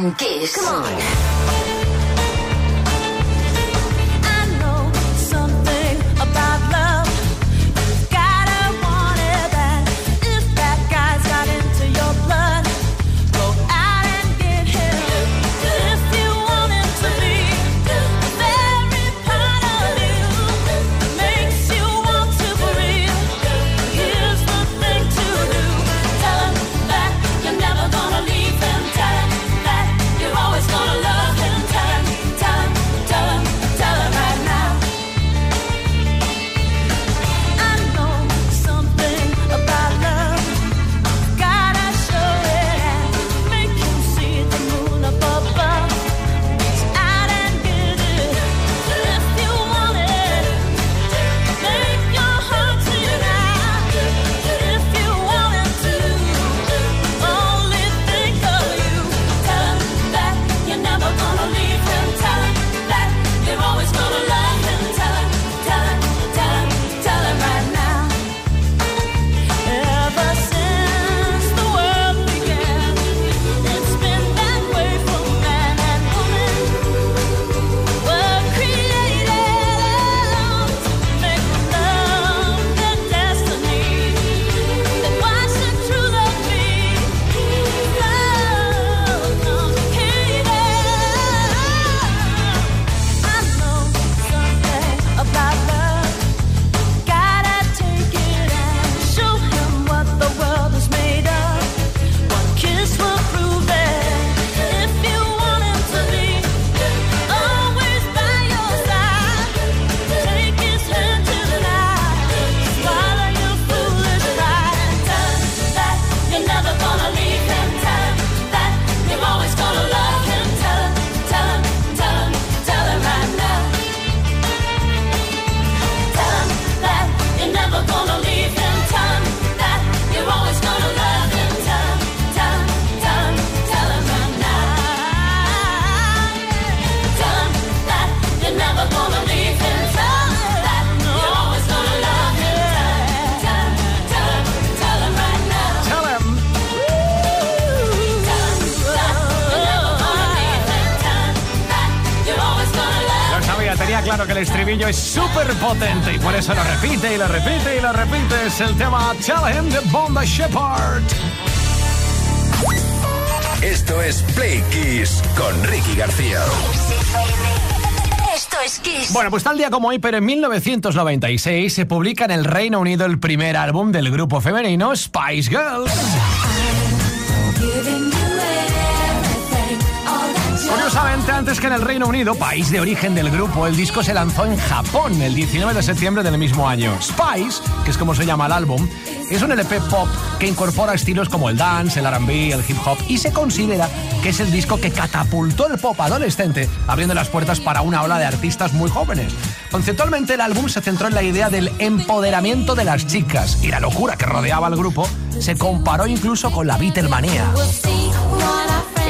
García en Kiss. Come on. Repite y lo repite y lo repite. Es el tema Tell Him de Bonda Shepard. Esto es Play Kiss con Ricky García. Esto es Kiss. Bueno, pues tal día como hoy, pero en 1996 se publica en el Reino Unido el primer álbum del grupo femenino Spice Girls. Curiosamente, antes que en el Reino Unido, país de origen del grupo, el disco se lanzó en Japón el 19 de septiembre del mismo año. Spice, que es como se llama el álbum, es un LP pop que incorpora estilos como el dance, el RB, el hip hop y se considera que es el disco que catapultó el pop adolescente, abriendo las puertas para una ola de artistas muy jóvenes. Conceptualmente, el álbum se centró en la idea del empoderamiento de las chicas y la locura que rodeaba al grupo se comparó incluso con la Beatlemanía.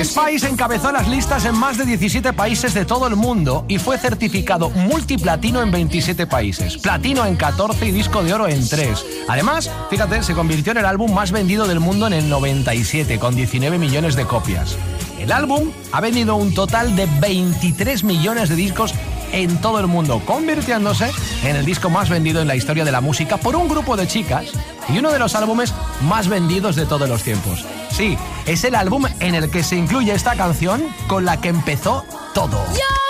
Spice encabezó las listas en más de 17 países de todo el mundo y fue certificado multiplatino en 27 países, platino en 14 y disco de oro en 3. Además, fíjate, se convirtió en el álbum más vendido del mundo en el 97, con 19 millones de copias. El álbum ha vendido un total de 23 millones de discos en todo el mundo, convirtiéndose en el disco más vendido en la historia de la música por un grupo de chicas y uno de los álbumes más vendidos de todos los tiempos. Sí, es el álbum en el que se incluye esta canción con la que empezó todo. Yo,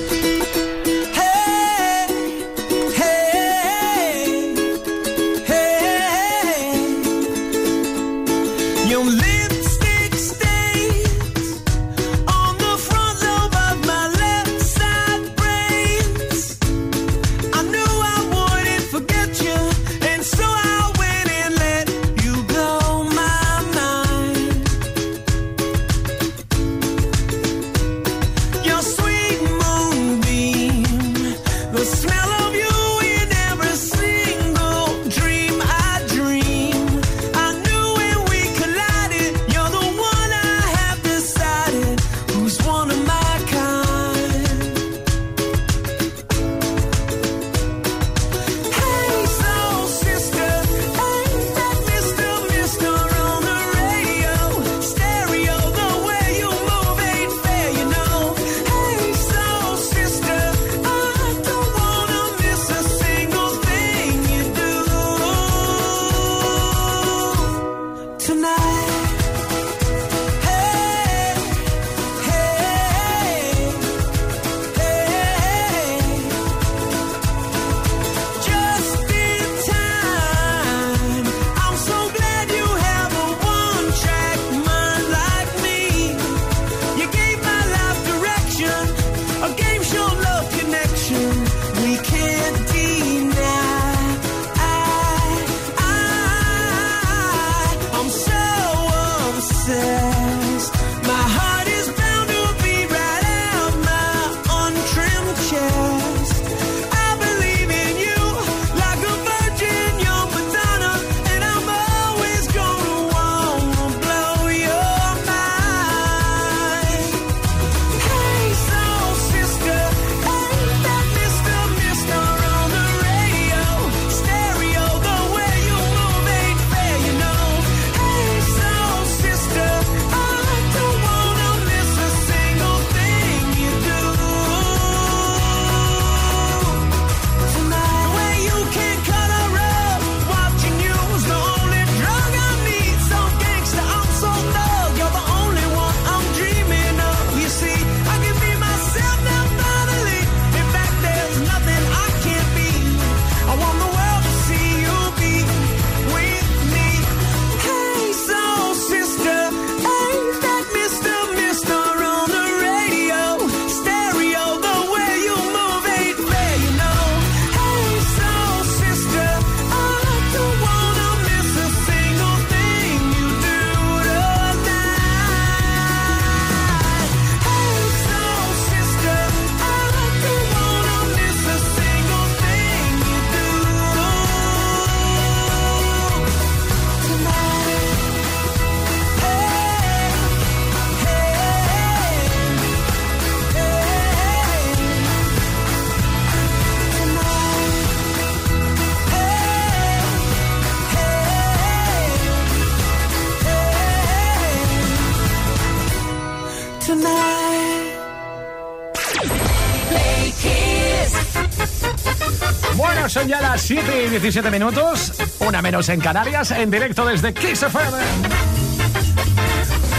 17 minutos, una menos en Canarias, en directo desde Kiss FM.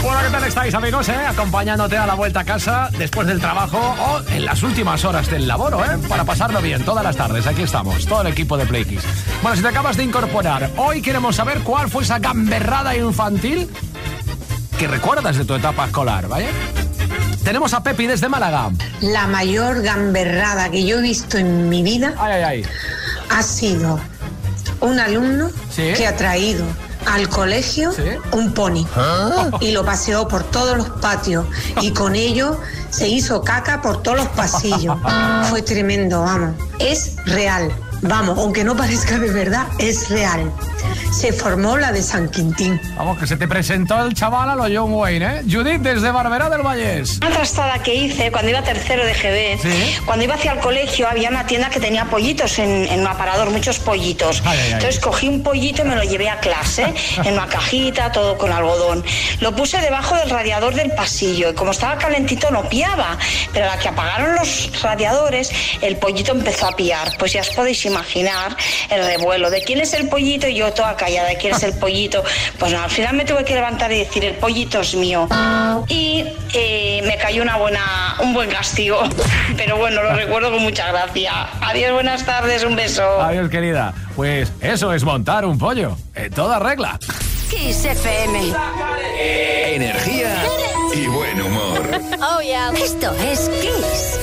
Bueno, ¿qué tal estáis, amigos? eh? Acompañándote a la vuelta a casa después del trabajo o en las últimas horas del laboro, ¿eh? Para pasarlo bien todas las tardes. Aquí estamos, todo el equipo de Play Kiss. Bueno, si te acabas de incorporar, hoy queremos saber cuál fue esa gamberrada infantil que recuerdas de tu etapa escolar, ¿vale? Tenemos a Pepi desde Málaga. La mayor gamberrada que yo he visto en mi vida Ay, ay, ay. Ha sido un alumno Sí. que ha traído al colegio Sí. un pony y lo paseó por todos los patios y con ello se hizo caca por todos los pasillos. Fue tremendo, vamos. Es real. Vamos, aunque no parezca de verdad, es real. Se formó la de San Quintín. Vamos, que se te presentó el chaval a lo John Wayne, ¿eh? Judith desde Barberá del Vallés. Una trastada que hice cuando iba tercero de GB, Sí. cuando iba hacia el colegio había una tienda que tenía pollitos en, en un aparador, muchos pollitos. Ay, ay, ay. Entonces cogí un pollito y me lo llevé a clase, en una cajita, todo con algodón. Lo puse debajo del radiador del pasillo y como estaba calentito no piaba, pero a la que apagaron los radiadores, el pollito empezó a piar. Pues ya os podéis imaginar el revuelo de quién es el pollito y yo toda callada de quién es el pollito. Pues no, al final me tuve que levantar y decir el pollito es mío. Y eh, me cayó una buena, un buen castigo. Pero bueno, lo recuerdo con mucha gracia. Adiós, buenas tardes, un beso. Adiós, querida. Pues eso es montar un pollo. En toda regla. Kiss FM. Energía y buen humor. Oh, yeah. Esto es Kiss.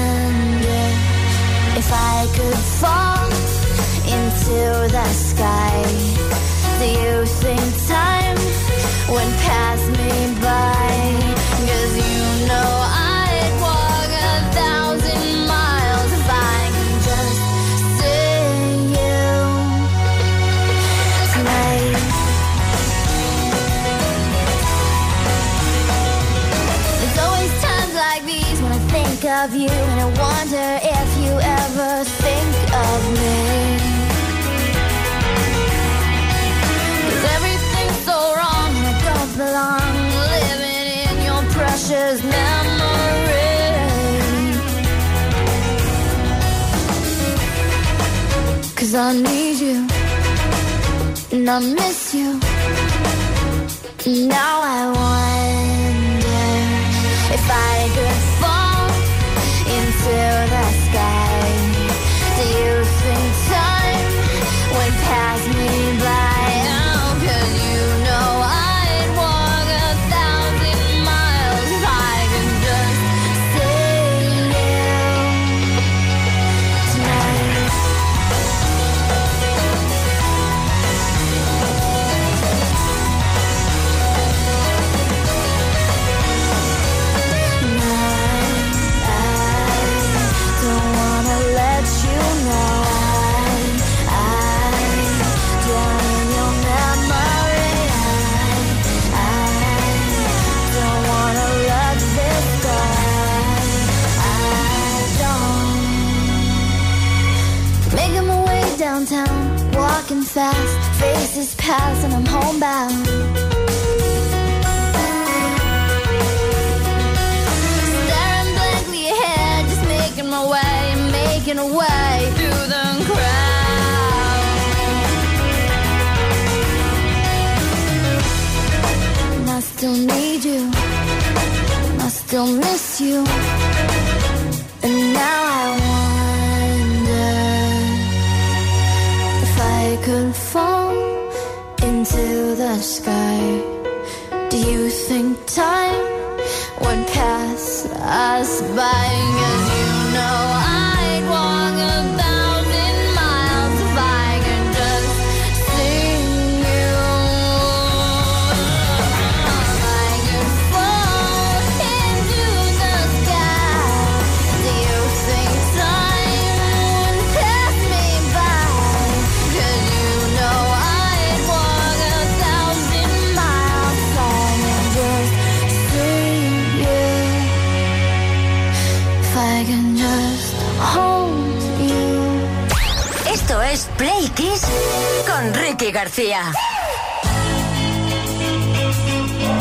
sky. I need you and I miss you. Now I wonder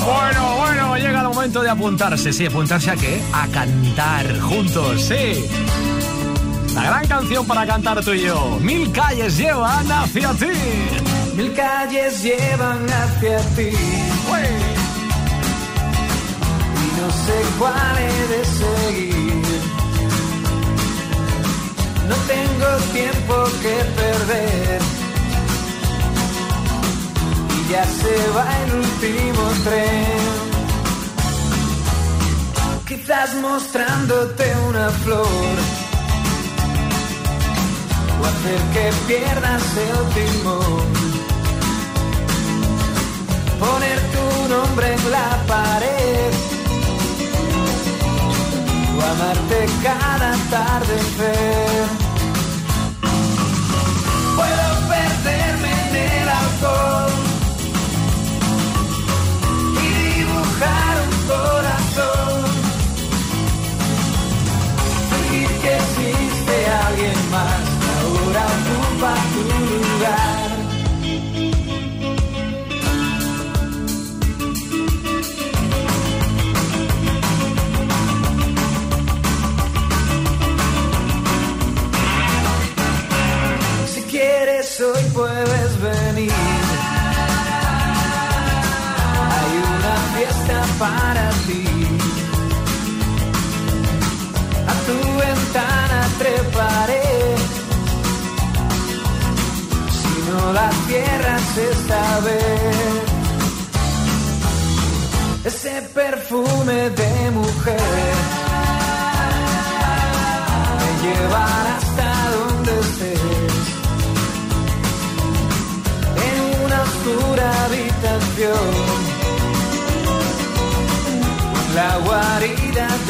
Bueno, bueno, llega el momento de apuntarse. Sí, apuntarse a qué? A cantar juntos, sí. La gran canción para cantar tú y yo. Mil calles llevan hacia ti. Mil calles llevan hacia ti. Y no sé cuál he de seguir. No tengo tiempo que perder ya se va el último tren. Quizás mostrándote una flor o hacer que pierdas el timón. Poner tu nombre en la pared o amarte cada atardecer.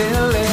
feeling.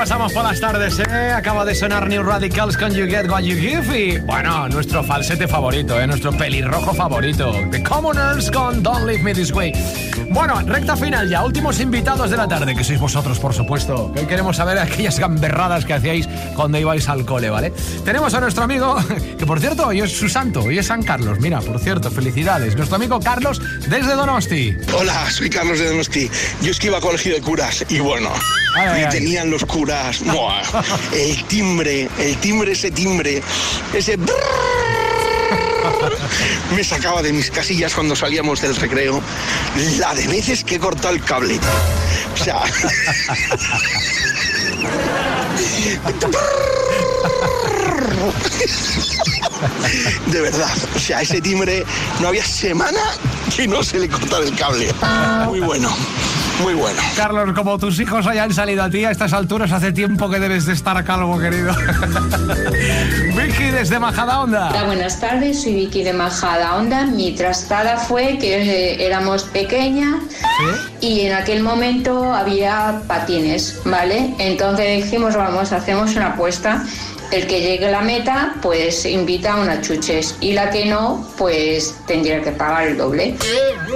pasamos por las tardes, ¿eh? Acaba de sonar New Radicals Can You Get What You Give y, bueno, nuestro falsete favorito, ¿eh? Nuestro pelirrojo favorito. The Commoners con Don't Leave Me This Way. Bueno, recta final ya. Últimos invitados de la tarde, que sois vosotros, por supuesto. Que hoy queremos saber aquellas gamberradas que hacíais cuando ibais al cole, ¿vale? Tenemos a nuestro amigo, que por cierto, hoy es su santo, hoy es San Carlos. Mira, por cierto, felicidades. Nuestro amigo Carlos desde Donosti. Hola, soy Carlos de Donosti. Yo es que iba a colegio de curas y bueno, ay, me ay. tenían los curas. El timbre, el timbre, ese timbre, ese... Brrr, me sacaba de mis casillas cuando salíamos del recreo la de veces que he cortado el cable. O sea... De verdad, o sea, ese timbre no había semana que no se le cortara el cable. Muy bueno muy bueno. Carlos, como tus hijos hayan salido a ti a estas alturas, hace tiempo que debes de estar calvo, querido. Vicky desde Majadahonda. Hola, buenas tardes, soy Vicky de Majada Onda. Mi trastada fue que eh, éramos pequeñas y en aquel momento había patines, ¿vale? Entonces dijimos, vamos, hacemos una apuesta. El que llegue a la meta, pues invita a unas chuches y la que no, pues tendría que pagar el doble.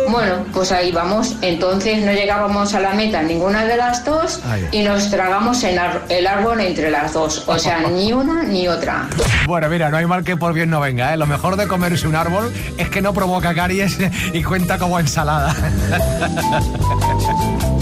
Bueno, pues ahí vamos. Entonces no llegábamos a la meta ninguna de las dos y nos tragamos el, ar- el árbol entre las dos. O sea, ni una ni otra. Bueno, mira, no hay mal que por bien no venga, ¿eh? Lo mejor de comerse un árbol es que no provoca caries y cuenta como ensalada.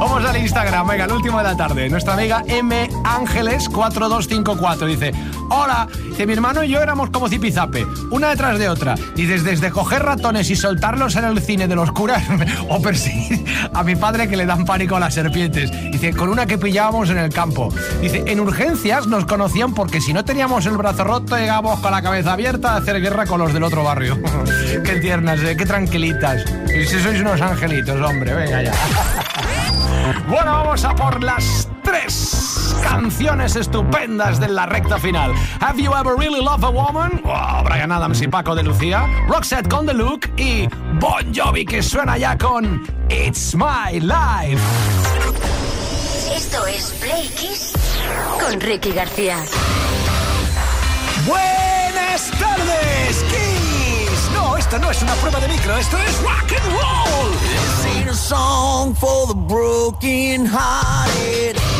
Vamos al Instagram, venga, el último de la tarde. Nuestra amiga M Ángeles 4254 dice: Hola, dice mi hermano y yo éramos como zipizape, una detrás de otra. Dices, desde coger ratones y soltarlos en el cine de los curas o perseguir a mi padre que le dan pánico a las serpientes. Dice, con una que pillábamos en el campo. Dice, en urgencias nos conocían porque si no teníamos el brazo roto llegábamos con la cabeza abierta a hacer guerra con los del otro barrio. qué tiernas, eh, qué tranquilitas. Y si sois unos angelitos, hombre, venga ya. Bueno, vamos a por las tres canciones estupendas de la recta final. Have You Ever Really Loved a Woman? Oh, Brian Adams y Paco de Lucía. Roxette con The Look y Bon Jovi que suena ya con It's My Life. Esto es Play Kiss con Ricky García. Buenas tardes, Kiss. Esto no es una prueba de micro, esto es rock and roll. Ain't a song for the broken hearted.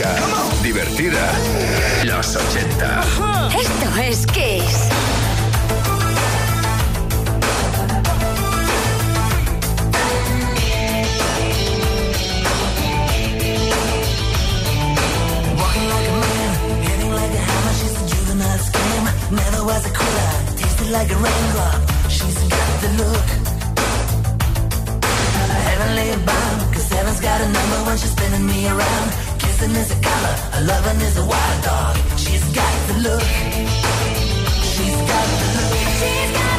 Música divertida. Los 80. Esto es Kiss. Never was a cooler, tasted like a raindrop. She's got the look. Heavenly bound, cause heaven's got a number when she's spinning me around. kissing is a color, a loving is a wild dog. She's got the look. She's got the look. She's got the look.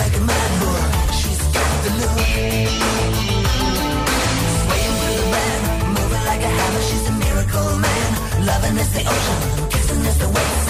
like a mad bull. She's got the look. Swaying the like a hammer. She's a miracle man. Loving is the ocean, kissing is the waves.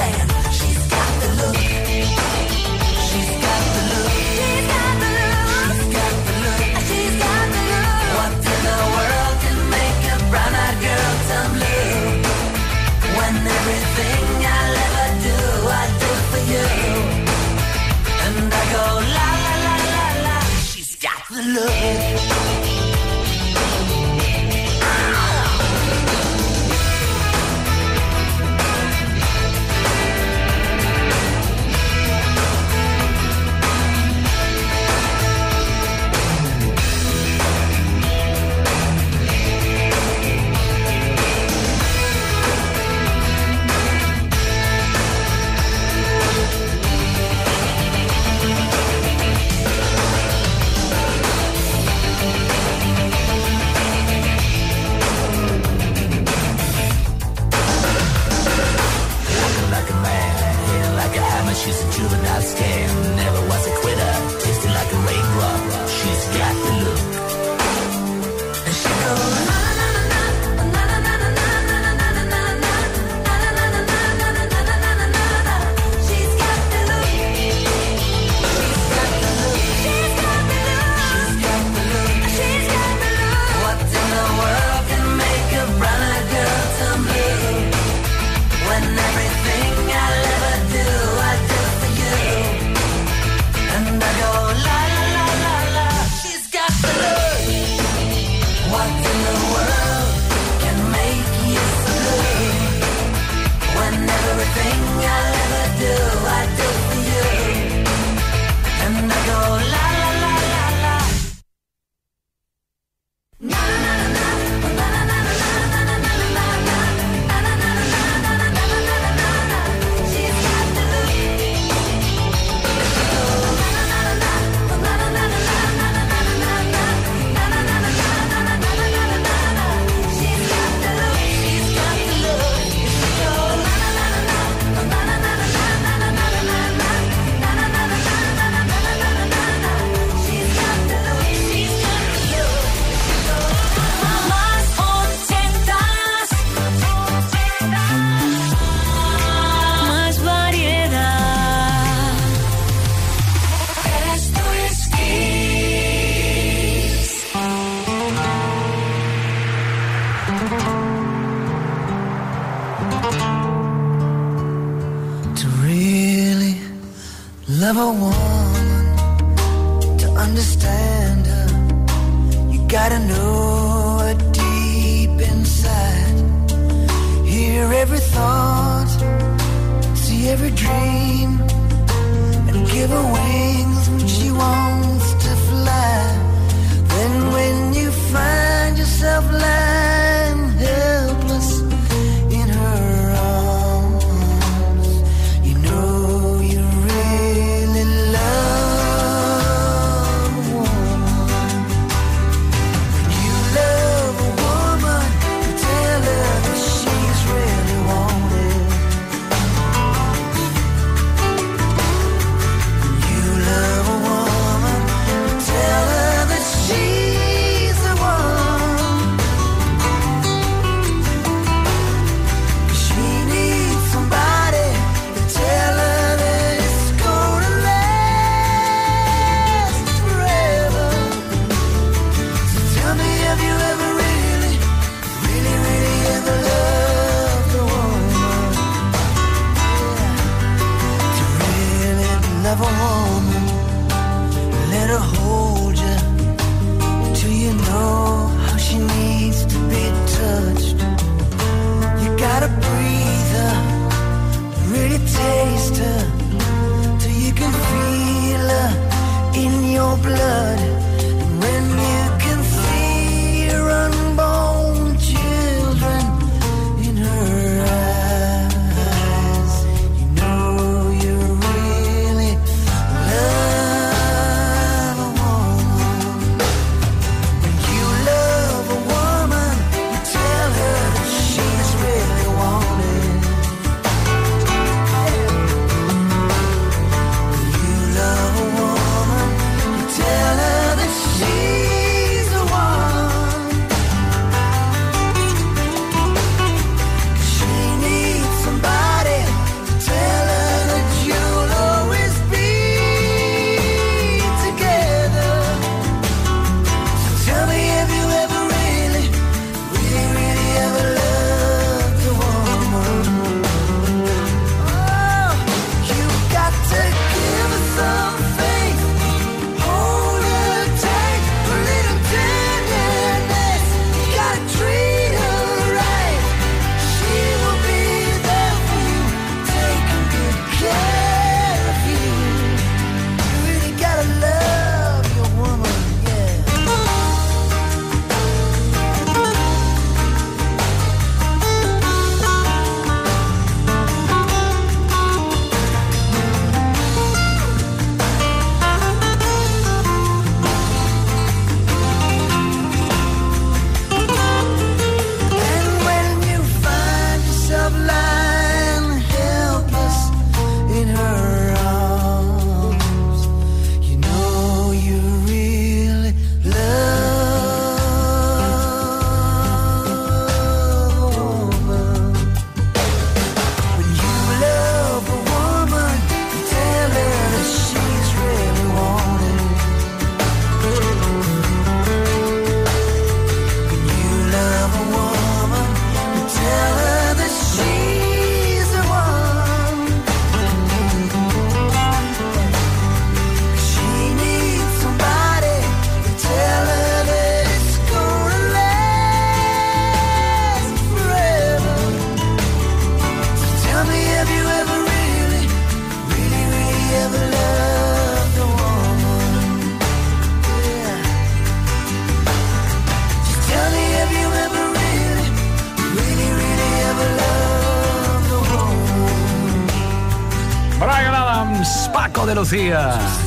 Paco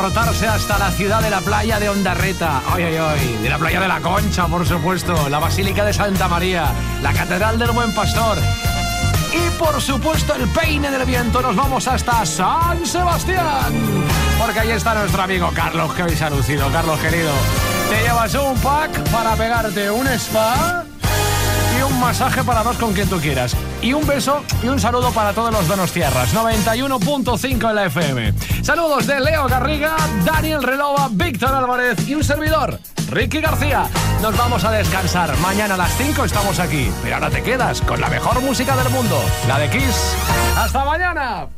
teletransportarse hasta la ciudad de la playa de Ondarreta. Ay, ay, ay. De la playa de la Concha, por supuesto. La Basílica de Santa María. La Catedral del Buen Pastor. Y por supuesto el peine del viento nos vamos hasta San Sebastián. Porque ahí está nuestro amigo Carlos, que hoy se ha lucido. Carlos querido, te llevas un pack para pegarte un spa y un masaje para dos con quien tú quieras. Y un beso y un saludo para todos los donostiarras. 91.5 en la FM. Saludos de Leo Garriga, Daniel Relova, Víctor Álvarez y un servidor, Ricky García. Nos vamos a descansar. Mañana a las 5 estamos aquí. Pero ahora te quedas con la mejor música del mundo, la de Kiss. ¡Hasta mañana!